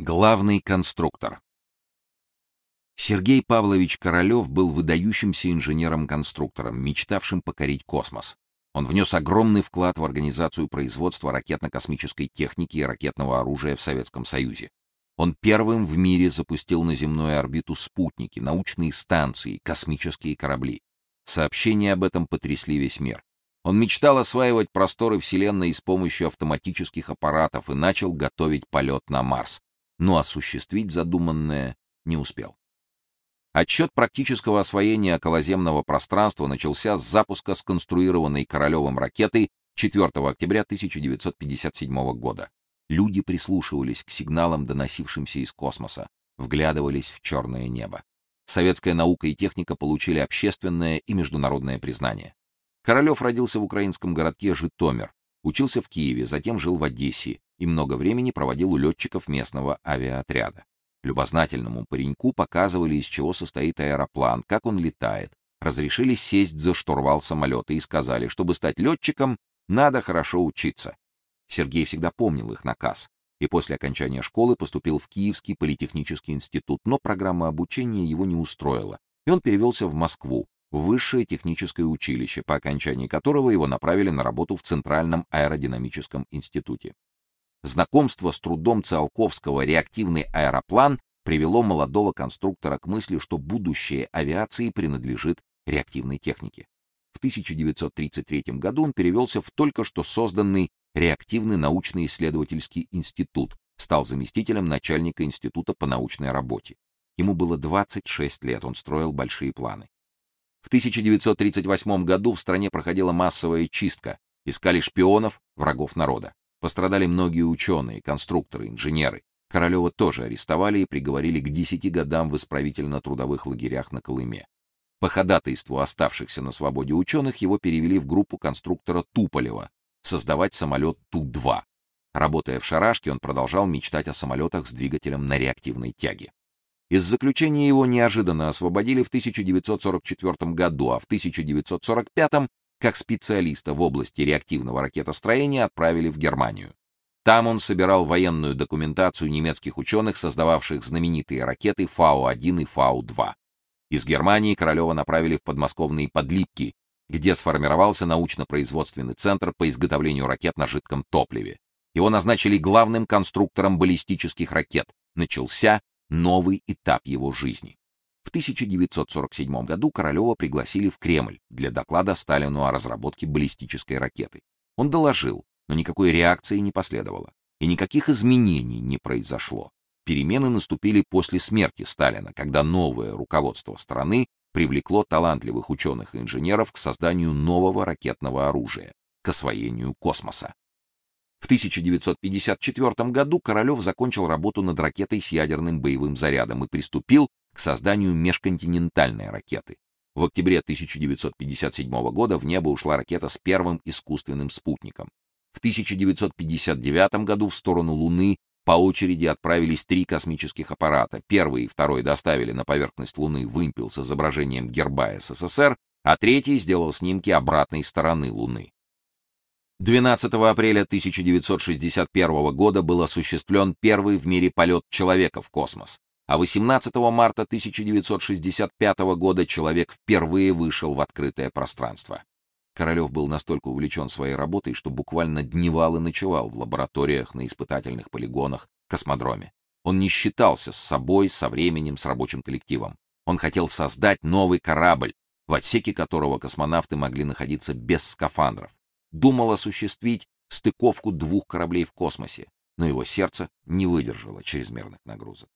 Главный конструктор. Сергей Павлович Королёв был выдающимся инженером-конструктором, мечтавшим покорить космос. Он внес огромный вклад в организацию производства ракетно-космической техники и ракетного оружия в Советском Союзе. Он первым в мире запустил на земную орбиту спутники, научные станции, космические корабли. Сообщения об этом потрясли весь мир. Он мечтал осваивать просторы Вселенной с помощью автоматических аппаратов и начал готовить полет на Марс но осуществить задуманное не успел. Отчет практического освоения околоземного пространства начался с запуска сконструированной Королевым ракеты 4 октября 1957 года. Люди прислушивались к сигналам, доносившимся из космоса, вглядывались в черное небо. Советская наука и техника получили общественное и международное признание. Королёв родился в украинском городке Житомир, учился в Киеве, затем жил в Одессе, и много времени проводил у летчиков местного авиаотряда. Любознательному пареньку показывали, из чего состоит аэроплан, как он летает, разрешили сесть за штурвал самолета и сказали, чтобы стать летчиком, надо хорошо учиться. Сергей всегда помнил их наказ и после окончания школы поступил в Киевский политехнический институт, но программа обучения его не устроила, и он перевелся в Москву, в высшее техническое училище, по окончании которого его направили на работу в Центральном аэродинамическом институте. Знакомство с трудом Циолковского реактивный аэроплан привело молодого конструктора к мысли, что будущее авиации принадлежит реактивной технике. В 1933 году он перевелся в только что созданный реактивный научно-исследовательский институт, стал заместителем начальника института по научной работе. Ему было 26 лет, он строил большие планы. В 1938 году в стране проходила массовая чистка, искали шпионов, врагов народа. Пострадали многие ученые, конструкторы, инженеры. Королева тоже арестовали и приговорили к 10 годам в исправительно-трудовых лагерях на Колыме. По ходатайству оставшихся на свободе ученых его перевели в группу конструктора Туполева создавать самолет Ту-2. Работая в Шарашке, он продолжал мечтать о самолетах с двигателем на реактивной тяге. Из заключения его неожиданно освободили в 1944 году, а в 1945 как специалиста в области реактивного ракетостроения отправили в Германию. Там он собирал военную документацию немецких ученых, создававших знаменитые ракеты Фау-1 и Фау-2. Из Германии Королева направили в подмосковные Подлипки, где сформировался научно-производственный центр по изготовлению ракет на жидком топливе. Его назначили главным конструктором баллистических ракет. Начался новый этап его жизни. В 1947 году Королёва пригласили в Кремль для доклада Сталину о разработке баллистической ракеты. Он доложил, но никакой реакции не последовало, и никаких изменений не произошло. Перемены наступили после смерти Сталина, когда новое руководство страны привлекло талантливых ученых и инженеров к созданию нового ракетного оружия, к освоению космоса. В 1954 году Королёв закончил работу над ракетой с ядерным боевым зарядом и приступил к созданию межконтинентальной ракеты. В октябре 1957 года в небо ушла ракета с первым искусственным спутником. В 1959 году в сторону Луны по очереди отправились три космических аппарата. Первый и второй доставили на поверхность Луны вымпел с изображением герба СССР, а третий сделал снимки обратной стороны Луны. 12 апреля 1961 года был осуществлен первый в мире полет человека в космос а 18 марта 1965 года человек впервые вышел в открытое пространство. Королёв был настолько увлечен своей работой, что буквально дневал и ночевал в лабораториях, на испытательных полигонах, космодроме. Он не считался с собой, со временем, с рабочим коллективом. Он хотел создать новый корабль, в отсеке которого космонавты могли находиться без скафандров. Думал осуществить стыковку двух кораблей в космосе, но его сердце не выдержало чрезмерных нагрузок.